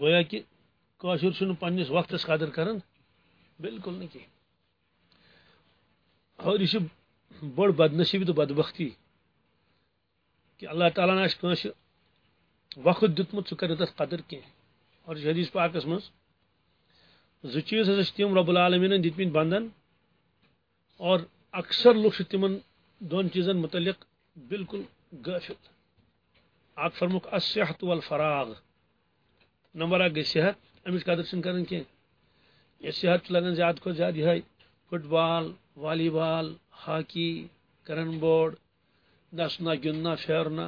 گویا کہ کاشر پنس وقت قدر کران بالکل نہیں اور یہ بڑ بدنصیبی تو بدبختی کہ اللہ تعالیٰ ناش کنس وقت دتمت سہ کر تر قدر کی۔ اور حدیث پاکس مز زو چیز ہسا تم رب العالمین دتمت بندن۔ اور اکثر لوگ تمن دون چیزن متعلق بالکل غافل اک فرمک الصحت والفراغ۔ نمبر اک گئی صحت امچ قدر چھ کران کی یہ صحت لگان زیادہ کھت زیادہ یہ فٹ بال، والی بال، ہاکی، کرن بورڈ، نسنا گندنا پھیرنا،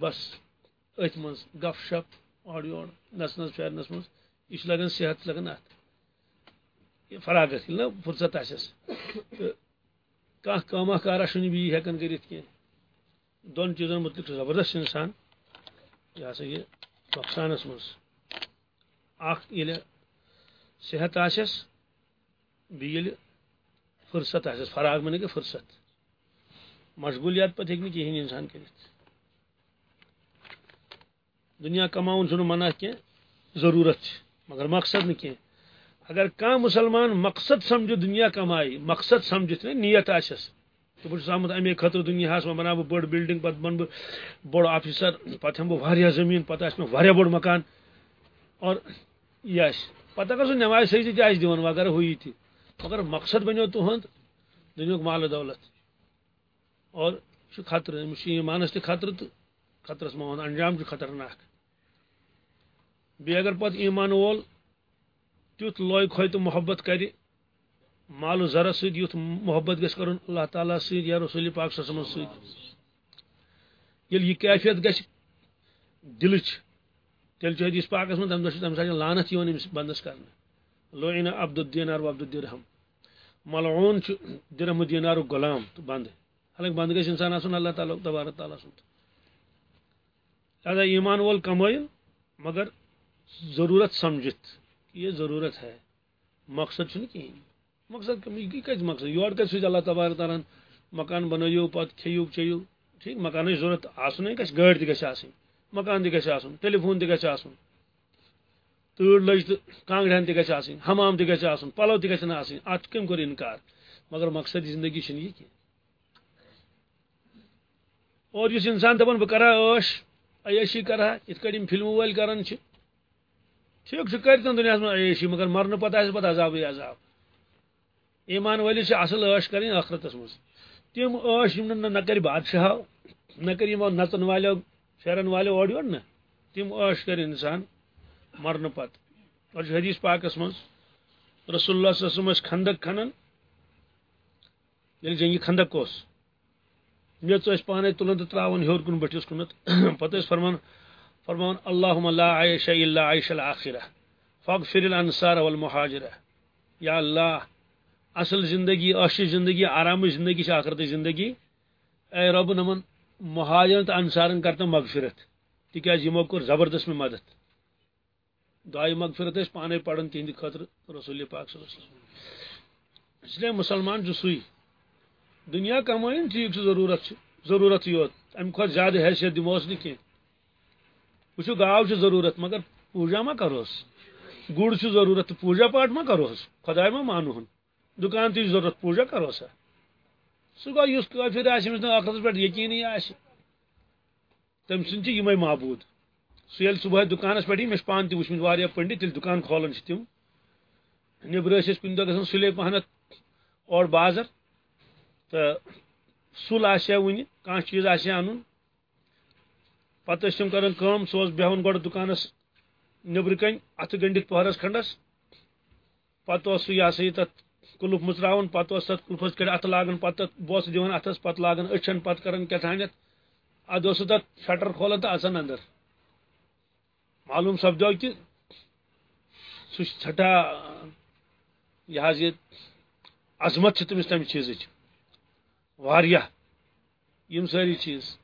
بس ات من گپ شپ اور یور نسنس پھیرنس من یہ لگان صحت لگان ات فراغت نا، فرصت آسس کھانا کاما کارا چھ بی ہیکان کرت کی دون چیزن متعلق زبردست انسان۔ یہ ہسا یہ نقصانس من اخ یل صحت آسس بیل فرصت آس فراغ من کہ فرصت۔ مشغولیات پتہ ہوں کہین انسان کر دنیا کماؤن چھ منع کی ضرورت مگر مقصد نی اگر کان مسلمان مقصد سمجھ دنیا کمائی، مقصد سمجھت نیت آسس تو بہت آمد امے خطر دنیا میں بنا بڑ بلڈنگ پتہ بن بڑ آفیسر پتہ ہم بہ زمین، پتہ آس میں بڑ مکان۔ اور یہ پتہ اگر سہ نماز صحیح تہ دان وغیرہ ہوئی تھی۔ مگر مقصد بنو تہد دنیک مال دولت۔ اور یہ خطر امس ایمانس تہ خطر تو خطرس مان انجام خطرناک۔ بی اگر پتہ ایمان وول تیت لوے کھوے تو محبت کر مال و ذرا ست یت محبت گھس کر اللہ تعالیٰ ست یا رسول پاک صلی اللہ علیہ وسلم یل یہ کیفیت گھس دلچ تیل حدیث پاکس من تم دہ تم سات لانت امس بندس کرنے۔ لوئن عبد الدینار و عبد الدرہم۔ ملعون درہم دینار غلام تو بند حالانکہ بند گھس انسان آسن، اللہ تعالیٰ تبارک تعالیٰ سن لہذا ایمان وول کمائن مگر ضرورت سمجھت کہ یہ ضرورت ہے۔ مقصد چھنہ کہین مقصد یہ کت مقصد؟ یور کت سوچ اللہ تبارک تعالیٰ مکان بنو پتہ کھیو، چیو۔ ٹھیک، مکان ضرورت آسن گھس گاڑی تہ گھس آسن مکان تہ گھس آسن ٹیلی فون تہ گھس آسن، تر لج تو کانگڑن تہ گھس حمام تہ گھس آسن، پلو تہ گھن آسن ات کم کور انکار؟ مگر مقصد زندگی چھ یہ کی اور اس انسان دپان بہ کرا عش عیشی کرا ات کڑ فلم ول کران چھ، ٹھیک چھ کرتن دنیا میں عیشی مگر مرن پتہ آس پتہ عذاب عذاب۔ ایمان ولی اصل عش کریں آخرتس مز تم عش یم نہ کر بادشاہ نہ کر یمو نژن والو پھیرن والو اور یور نا تم عش کر انسان مرن پت۔ اور حدیث پاکس من رسول اللہ صلی اللہ علیہ وسلم خندق کھنن یل جنگی خندق اس میچ اس پانے تلن تو تراون ہیور کن بٹھس کنت پتہ اس فرمان فرمان اللهم لا عيش الا عيش الاخره فاغفر الانصار والمهاجره یا اللہ، اصل زندگی عش زندگی، آرام زندگی سے آخرت زندگی۔ اے رب نمن مہاجرن تو انصارن کرتا مغفرت۔ تکیاز یمو کور زبردست میں مدد۔ دعائے مغفرت اس پانے پڑھن تہند خطر رسول پاک صلی اللہ علیہ وسلم۔ اس لیے مسلمان جو سوئی، دنیا کمائن ٹھیک سے ضرورت ضرورت یوت ام کھت زیادہ حیثیت دموس نی کی وچو گاو چھ ضرورت، مگر پوجا ما کروس گڑ چھ ضرورت، پوجا پاٹ ما کروس خدای ما مانوہن دکان تی ضرورت، پوجا کروس سہ گو اس کافر آس آخرت پہ یقینی آس تم سن یمے معبود۔ سہ یل صبح دکانس پہ مے پان تہ وچمت واریاہ پنڈت تیل دکان کھولان تم نبر ٲسۍ کُنہِ دۄہ گژھان سُلے پہنتھ اور بازر۔ تہٕ سُل آسیا وُنہِ کانٛہہ چیٖز آسیا اَنُن پتہٕ ٲسۍ تِم کران کٲم سُہ اوس بیٚہوان گۄڈٕ دُکانس نیٚبرٕ کَنۍ اَتھٕ گٔنڈِتھ پٔہرس کھنڈس۔ پتہٕ اوس سُہ یہِ ہسا یہِ تتھ کُلُف مٕژراوان پتہٕ اوس تتھ کُلفس کٔڑۍ اَتھٕ لاگان پتہٕ تتھ بوسہٕ دِوان اَتھس، پتہٕ لاگان أچھن پتہٕ کران کیٛاہ اوس تتھ شٹر کھولان تہٕ اژان انٛدر۔ معلوم سپدو کہ سہ ٹھٹھا یہ حظ یہ عظمت تمس تمہ چیز واریاہ۔ یم ساری چیز۔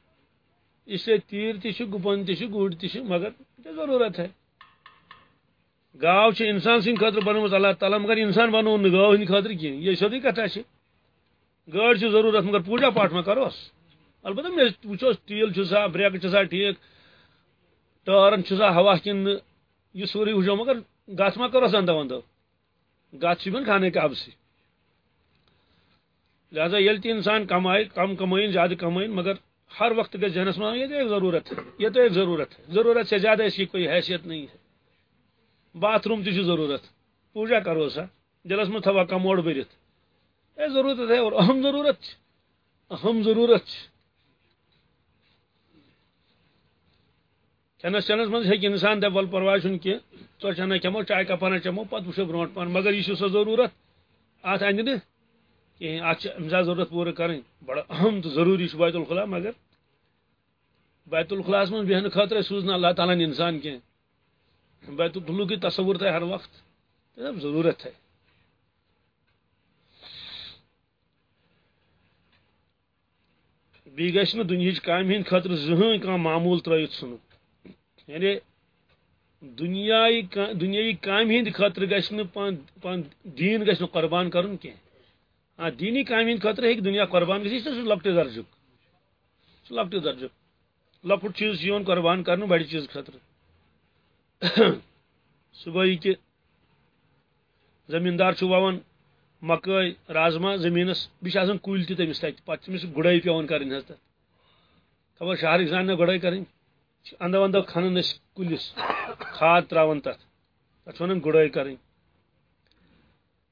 اس لیے تیر تہ گپن تہ گڑ تہ مگر ضرورت ہے۔ گاو انسان سند خاطر بنومت اللہ تعالیٰ، مگر انسان بنو نا گاو ہند خاطر کی یہ سیودی کتھا گاڑ ضرورت، مگر پوجا پاٹ ما کروس۔ البتہ مے وچھوس تیل چھسا بریک چھسا ٹھیک، ٹارن چھسا ہوا کن یہ سوری وچو مگر گت ما کرو اندو اندو گت چھ کھانے کا اب سے۔ لہذا یل تی انسان کمائے کم کمائن زیادہ کمائن مگر ہر وقت گھس ذہنس من یہ تو ایک ضرورت ہے۔ یہ تو ایک ضرورت ہے۔ ضرورت سے زیادہ اس کی کوئی حیثیت نہیں ہے۔ باتھ روم تھی ضرورت۔ پوجا کرو سا دلس میں تھوا کموڑ برت یہ ضرورت ہے اور اہم ضرورت اہم ضرورت کھنس چنس من ہیکہ انسان دپ ول پرواہ چھ کی ٹور چنا چمو، چائے کپانا چمو پتہ وچھو برونٹ پان۔ مگر یہ سو ضرورت۔ ات اندہ نہ کہیں ات امزا ضرورت پور کریں۔ بڑا اہم تو ضروری بیت الخلا مگر بیت الخلاس من بہن خاطر سوزنا اللہ تعالیٰ نے انسان کی بیت الخلو کی تصور تھا ہر وقت۔ ضرورت ہے۔ بی گیس گھس دنہچ کام ہند خاطر زہن کھانا معمول ترت ژھن یعنی دنیای دنیای کام ہند خاطر گھس پان پان دین گیس گھس قربان کرن کی ہاں دینی کام ہند خاطر ہیک دنیا قربان گھس سہ لکٹ درجک۔ سہ لکٹ درجک۔ لکٹ چیز یون قربان کرن بڑی چیز خاطر۔ صبح کہ زمیندار ووان مکئی رازما، زمینس بیان کل تمس تک پہ تمس گڑائی پیون کریں حض تک خبر شہرک زان گڑائی کریں اندو اندو کھنان کلس کھاد تران تر تک ونان گڑائی کریں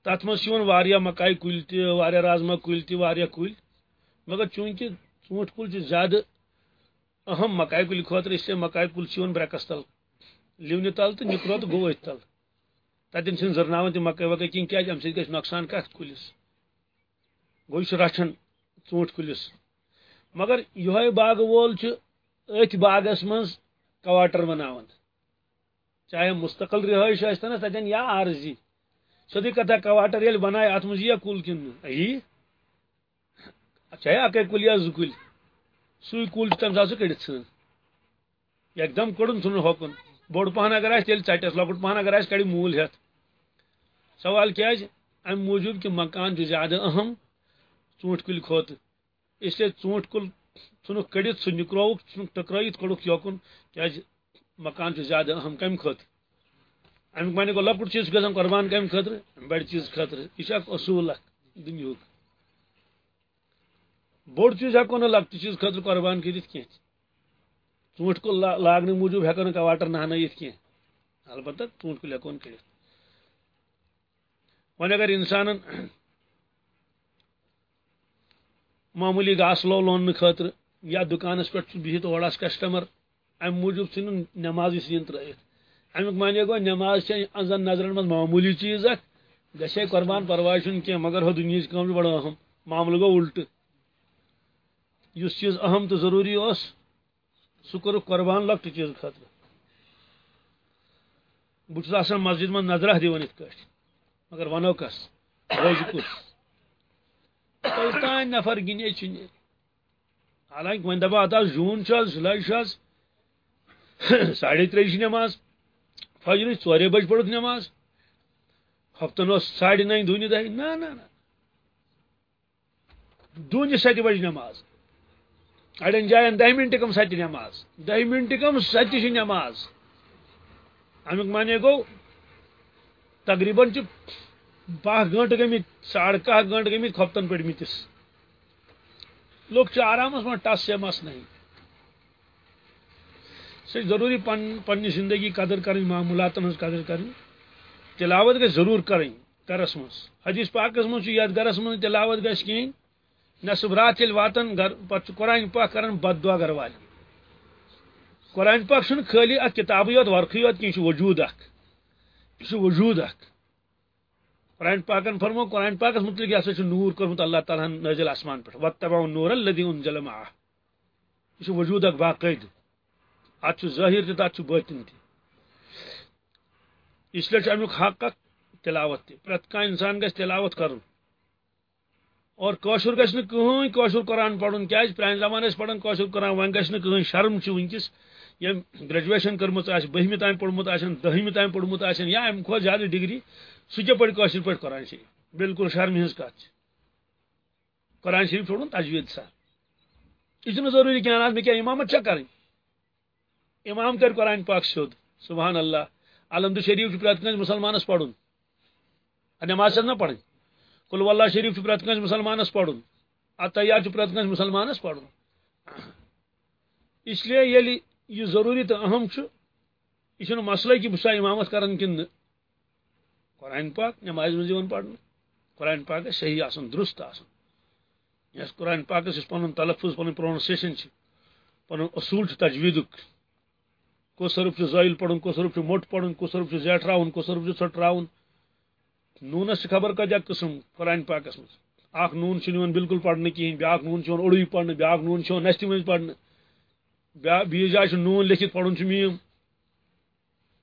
تر مز مکائی کل تہ رازما کل تہ کل مگر چونکہ ژوٗنٛٹھۍ کُل زیادٕ اہم مکائی کُلہِ خٲطرٕ اس لیے مکائی کُل برٛیکس تل لِونہِ تل تہٕ نِکرو تہٕ گوٚو أتھۍ تل تتین چھن زرناون تم مکئی وکئی کہیں کیا ام سی نقصان کت کلس؟ گو یہ رچھان ژوٗنٛٹھۍ کلس۔ مگر یہ باغ وول ات باغس من کواٹر بناوان۔ چاہے مستقل رہائش نا تتین یا عارضی۔ سیودی کتھا کواٹر یل بنائے ات مز یہ کل کن یی چاہے اکے کل یا زٕ کُلۍ۔ سُے کُل چھُ تمہِ ساتہٕ سُہ کٔڑِتھ ژھٕن یکدم کوٚڑُن ژھٕنُن ہۄکُن بوٚڑ پہن اگر آسہِ تیٚلہِ ژٹٮ۪س لۄکُٹ پہن اگر آسہِ کڑِ موٗل ہٮ۪تھ سوال کیا جی؟ ام موجود کہ مکان جو زیادہ اہم ژوٗنٛٹھۍ کُلۍ کھۄتہٕ اس لیے ژوٗنٛٹھۍ کُل ژھُنُکھ کٔڑِتھ سُہ نِکرووُکھ ژھُنُکھ ٹٔکرٲیِتھ کوٚڑُکھ یوکُن۔ کیازِ جی؟ مکان چھُ زیادٕ اہم کمہِ خٲطرٕ امیُک معنی گوٚو لۄکُٹ چیٖز چھُ گژھان قۄربان کمہِ خٲطرٕ بڑِ چیٖز خٲطرٕ یہِ چھُ اکھ اصوٗل اکھ دُنیہُک بوٚڑ چیٖز ہٮ۪کو نہٕ لۄکٹہِ چیٖز خٲطرٕ قۄربان کٔرِتھ ژوٗنٛٹھۍ کُل لاگنہٕ موٗجوٗب ہٮ۪کو نہٕ کواٹر نہنٲیِتھ کینٛہہ البتہ ژوٗنٛٹھۍ کُلۍ ہٮ۪کون کٔڑِتھ وۄنۍ اگر انسان معمولی گاسہٕ لو لوننہٕ خٲطرٕ یا دُکانس پٮ۪ٹھ چھُ بِہِتھ اور آسہِ کسٹمر امہِ موٗجوٗب ژھٕنُن نٮ۪ماز سِنۍ ترٲیِتھ امیُک معنی گوٚو نٮ۪ماز چھےٚ زن نظرن منٛز معموٗلی چیٖز اکھ گژھِ ہے قۄربان پرواے چھُنہٕ کینٛہہ مگر ہُہ دُنہِچ کٲم چھِ بڑٕ اہم۔ معاملہٕ گوٚو الٹہٕ یُس چیٖز اہم تہٕ ضروٗری اوس سُہ کوٚرُکھ قۄربان لۄکٹہِ چیٖزٕ خٲطرٕ بہٕ چھُس آسان مسجد منٛز نظرہ دِوان یِتھ کٲٹھۍ مگر ونو کس. روزِ کُس. تان نفر گِنے چھُ حالانکہ وۄنۍ دپا اتھ جوٗن چھُ آز جُلاے چھُ آز ساڑے ترٛیٚیہِ چھِ نٮ۪ماز فجرٕچ ژورے بجہِ پٔرٕکھ نٮ۪ماز ہفتن اوس ساڑِ نَیہِ دوٗنہِ دہہِ نہ نہ نہ دوٗنہِ سَتہِ بجہِ نٮ۪ماز اڑین جاین دہہِ منٹہِ کم سَتہِ نٮ۪ماز دہہِ منٹہِ کم سَتہِ چھِ نٮ۪ماز امیُک معنی گوٚو تقریباً باہ گنٹہٕ گٔمٕتۍ ساڑٕ کاہ گنٹہٕ گٔمٕتۍ کھۄفتن پٔڑمٕتِس لُکھ چھِ آرامس ٹس یا مس نہیں سُہ ضروٗری پن پننہِ زندگی قدر کرٕنۍ معموٗلاتن ہٕنٛز قدر کرٕنۍ تلاوت گژھِ ضروٗر کرٕنۍ گرس منٛز حدیث پاکس منٛز یتھ گرس منٛز تلاوت گژھِ کِہیٖنۍ نصب رات ییٚلہِ واتان گر پتہٕ چھُ قرآن پاک کران بد دعا گر والٮ۪ن قرآن پاک چھُنہٕ خٲلی اکھ کِتابٕے یوت ورقٕے یوت کینٛہہ یہِ چھُ وجوٗد اکھ یہ وجود اخ قرآن پاکن فرمو، قرآن پاکس متعلق یہ سا نور کورمت اللہ تعالیٰ نازل آسمان پہ وتبا نور الدی انزل معه یہ وجود اخ باقاعدہ ات ظاہر تہ ات باطن تہ اس لیے امیک حق اخ تلاوت تہ پرت کان انسان گژھِ تلاوت کرن. اور کاشر گژھِ نہٕ کٕہٕنۍ کاشر قرآن پرُن کیازِ پرانہِ زمانہٕ ٲسۍ پران کاشر قرآن، وۄنۍ گژھِ نہٕ کٕہٕنۍ شرم چھِ وٕنکیس۔ یم گریجویشن کرمٕژ آسہِ، بہمہِ تام پوٚرمُت آسن، دٔہمہِ تام پوٚرمُت آسن، یا امہِ کھۄتہٕ زیادٕ ڈگری، سُہ کیٛاہ پرِ کٲشِر پٲٹھۍ قرآن شریف؟ بالکل شرمہِ ہٕنٛز کتھ چھِ۔ قرآن شریف پھوڑُن تجویٖد سان۔ یہِ چھُنہٕ ضروٗری کینٛہہ آز مےٚ کیٛاہ اِمامت چھا امام کرِ قرآن پاک سیوٚد، سبحان اللہ۔ علمد شریف پرت کنس مسلمانس پڑھن۔ نماز نہ پڑھن کل واللہ شریف پرت کنس مسلمانس پڑھن اتیات پرت کنس مسلمانس پڑھن اس لیے یلی یہ ضروری تو اہم یہ مسئلہ کہ بہ امامت کران کن قرآن پاک نماز من پڑھن قرآن پاک صحیح آسن، درست آسن. یس قرآن پاکس اس پن تلفظ پن پرونسیشن پن اصول تجوید کس حرف زائل پڑھن کس حرف موٹ پڑھن کس حرف زیٹھراؤن کس حرف ژٹراؤن نونس خبر کجا قسم، قرآن پاکس مز اخ نون نوان بالکل پڑھنے کہین بیاکھ نون چھ اڑوی پڑھنے بیاکھ نون نستہ مز پڑھنے۔ بیس جائے نون لکھت پڑھن چھ میم۔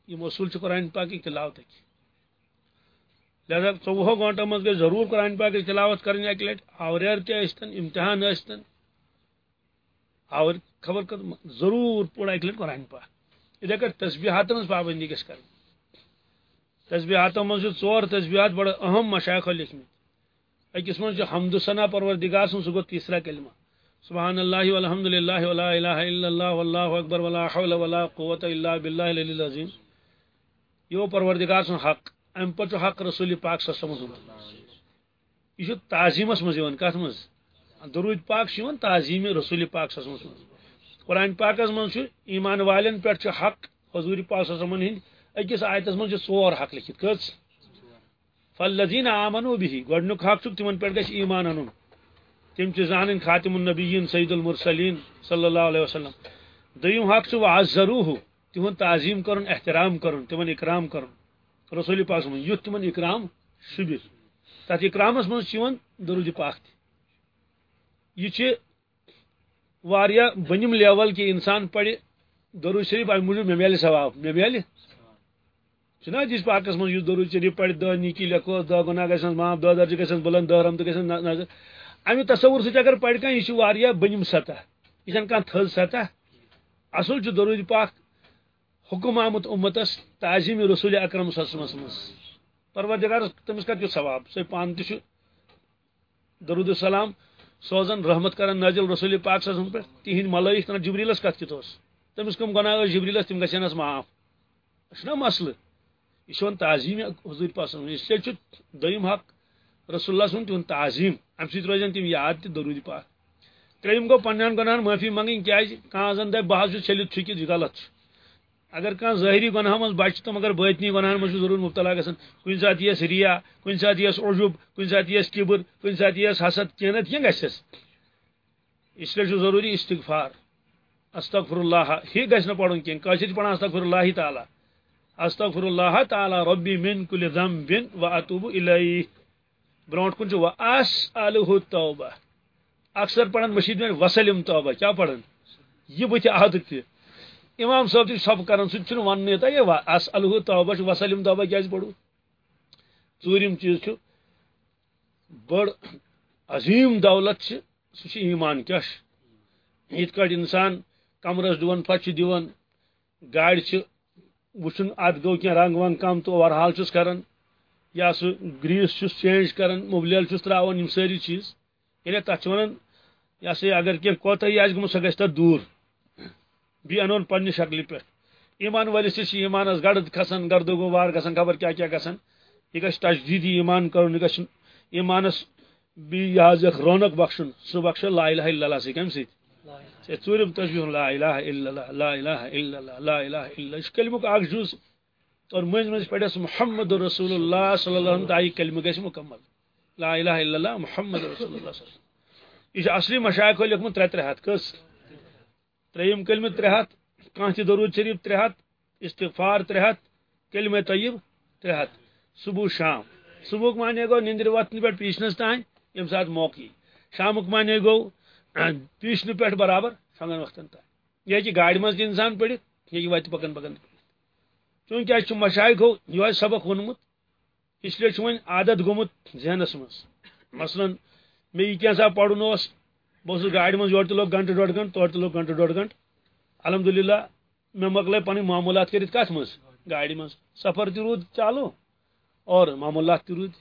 یہ اصول قرآن پاک کی تلاوت کی۔ لہذا ژوہ گنٹو مز گئی ضرور قرآن پاک کی تلاوت کریں اکہ لٹ آوریر تستن امتحان ٲسۍتن آور خبر کر ضرور پوڑ اکہ لٹ قرآن پاک۔ اتھے کٹ تسبیحات مز پابندی گھس کر تسبیحاتو مز ژور تسبیحات بڑا اہم مشائخو لکھمت اکس من حمد ثنا پروردگار سن سہ گو تیسرا کلمہ۔ سبحان اللہ والحمد للہ ولا الہ الا اللہ واللہ اکبر ولا حول ولا قوة الا باللہ العلی العظیم۔ یہ پروردگار سن حق ام پہ حق رسول پاک صلی اللہ علیہ وسلم۔ یہ تعظیمس مز کت مز؟ درود پاک شون تعظیم رسول پاک صلی اللہ علیہ وسلم۔ قرآن پاکس من ایمان والن پہ حق حضور پاک صلی اللہ علیہ وسلم اکس آیتس من ژور حق لکھت؟ کچ فالذین آمنوا به گۄڈنیُک حق چھُ تمن پٮ۪ٹھ گژھِ ایمان انُن تم چھِ زانٕنۍ خاتم النبیین سید المرسلین صلی اللہ علیہ وسلم۔ دوٚیِم حق چھُ وعزروہ تِہُنٛد تعظیٖم کرُن، احترام کرُن، تمن اکرام کرُن۔ رسول پاک من یُتھ تمن اکرام شُبہِ تتھ اکرامس منٛز چھُ یِوان درود پاک تہِ یہِ چھِ واریاہ بٔنِم لیول کہِ انسان پرِ درود شریف امہِ موٗجوٗب مےٚ میلہِ ثواب مےٚ میلہِ چھُنا حدیث پاکس منٛز یُس درود شریف پرِ دہ نیکی لیکھوس دہ گناہ گژھنس معاف دہ درجہ گژھنس بلند دہ رحمتہٕ گژھنس نظر امہِ تصور سۭتۍ اگر پرِ کانٛہہ یہِ چھُ واریاہ بٔنِم سطح. یہِ چھنہٕ کانٛہہ تھٔز سطح. اصل چھُ درود پاک حکم آمت امتس تعظیم رسول اکرم صلی اللہ علیہ وسلم پروردگار، تمس کت ثواب سہ پان تہ درود السلام سوزن، رحمت کران نازل رسول پاک صلی اللہ علیہ وسلم پہ تہند ملائک تنا جبریلس کت کت تمس کم گناہ جبریلس تم گھنس معاف. یہ مسئلہ. یہ تعظیم حضور پاک اس لیے دیم حق، رسول اللہ سن تہد تعظیم۔ ام سی روزن تم یاد تہ درود پاک۔ تریم گو پنن گناہن معافی منگن کیاز جی؟ کان زن دہ بہ چھلت چھکت جی، یہ غلط۔ اگر کان ظاہری گناہ مز بچ تو مگر باطنی گناہ مز ضرور مبتلا گھن کن سات یس ریا کن سات یس عجب کن سات یس کبر کن سات یس حسد کی نت کی گھس اس لیے ضروری استغفار۔ استغفر اللہ، ہی گھس پڑھن کی کاشر پڑھان استغفر اللہ تعالی۔ استغفر اللہ تعالی ربی من کل ذنب و اتوب الیہ برونٹ کن و اسالہ توبہ اکثر پڑھن مشید میں وسلم توبہ۔ کیا پڑھن؟ یہ بت عادت تھی۔ امام صاحب تھی سب کران سہ ون تہ اس الہ توبہ وسلم توبہ کیاز جی پڑھو۔ ژوٗرِم چیٖز چھُ بٔڑ عظیٖم دولت چھِ سُہ ایمان کیاہ چھُ یِتھ کٲٹھۍ اِنسان کمرس ڈُوان پتہٕ چھُ دِوان گاڑِ چھِ وٕچھُن اتھ گوٚو کینٛہہ رنگ ونگ کم تو اوور حال چھُس کران یا سُہ گریٖس چھُس چینج کران مُبلیل چھُس تراوان یِم سٲری چیٖز۔ ییٚلہِ یعنی تتھ چھِ ونان یہِ ہسا اگر کینٛہہ کوتاہی آسہِ گوٚمُت سۄ گژھِ تتھ دوٗر۔ بی انون پنہ شکل پہ۔ ایمان ولس تہ ایمانس گرد کھسان گردو گوار گھان خبر کیا کیا گھان یہ گھ تجدیدی ایمان کرن یہ گھ ایمانس بی یہ رونق بخشن۔ سہ بخش لا الہ الا اللہ سی کم سی ژورم تسبیح لا الہ الا اللہ لا الہ الا اللہ لا الہ الا اللہ اس کلمک اخ جز اور مز مز پڑھس محمد رسول اللہ صلی اللہ علیہ وسلم کلمہ گژھِ مکمل لا الہ الا اللہ محمد رسول اللہ صلی اللہ علیہ وسلم یہ اصلی مشائق لیکھمت ترے ترے ہاتھ کس تریم کلمہ ترے ہاتھ کان تہ درود شریف ترے ہاتھ استغفار ترے ہاتھ کلمہ طیب ترے ہاتھ صبح شام صبح مانے گو نندر وتن پہ پیشنس تان یم سات موقع شامک مانے گو پیشن پہ برابر شنگن وقتن تان یہ کہ گاڑی مز انسان پڑھت، یہ وت پکن پکن چونکہ اس مشائق ہو، یہ سبق ونمت اس لیے ون عادت گومت ذہنس مز۔ مثلا مے یہ کینسا پڑھن بہت گاڑی من یور لوگ گنٹہ ڈوڑ گنٹ تور لوگ گنٹہ ڈوڑ گنٹ الحمد للہ مے مکلے پن معمولات کرت کت مز۔ گاڑی مز۔ سفر تہ رود چالو، اور معمولات تہ رود۔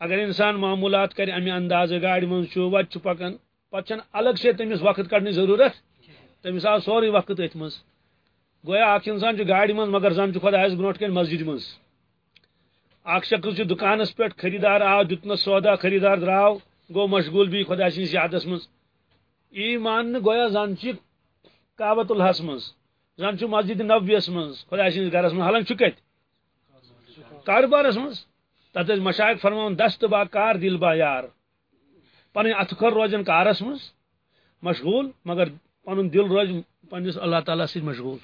اگر انسان معمولات کر امہ انداز گاڑی من وت پکان پتہ الگ سے تمس وقت کڑنے ضرورت؟ تمس آو سوری وقت ات مز گویا اخ انسان گاڑی من مگر زن خدا برو کن مسجد من اخ شخص دکانس پہ خریدار آو دتنس سودا خریدار دراو، گو مشغول بھی خدا سن یادس من ای مان گویا زن کابت الحس من زن مسجد نبویس من خدا سن گرس من حالانکہ کت کاروبارس من تت مشائق فرمان دست با کار دل با یار۔ پن ات کھر روزن کارس مز مشغول، مگر پن دل روز پنس اللہ تعالیٰ سشغول مشغول۔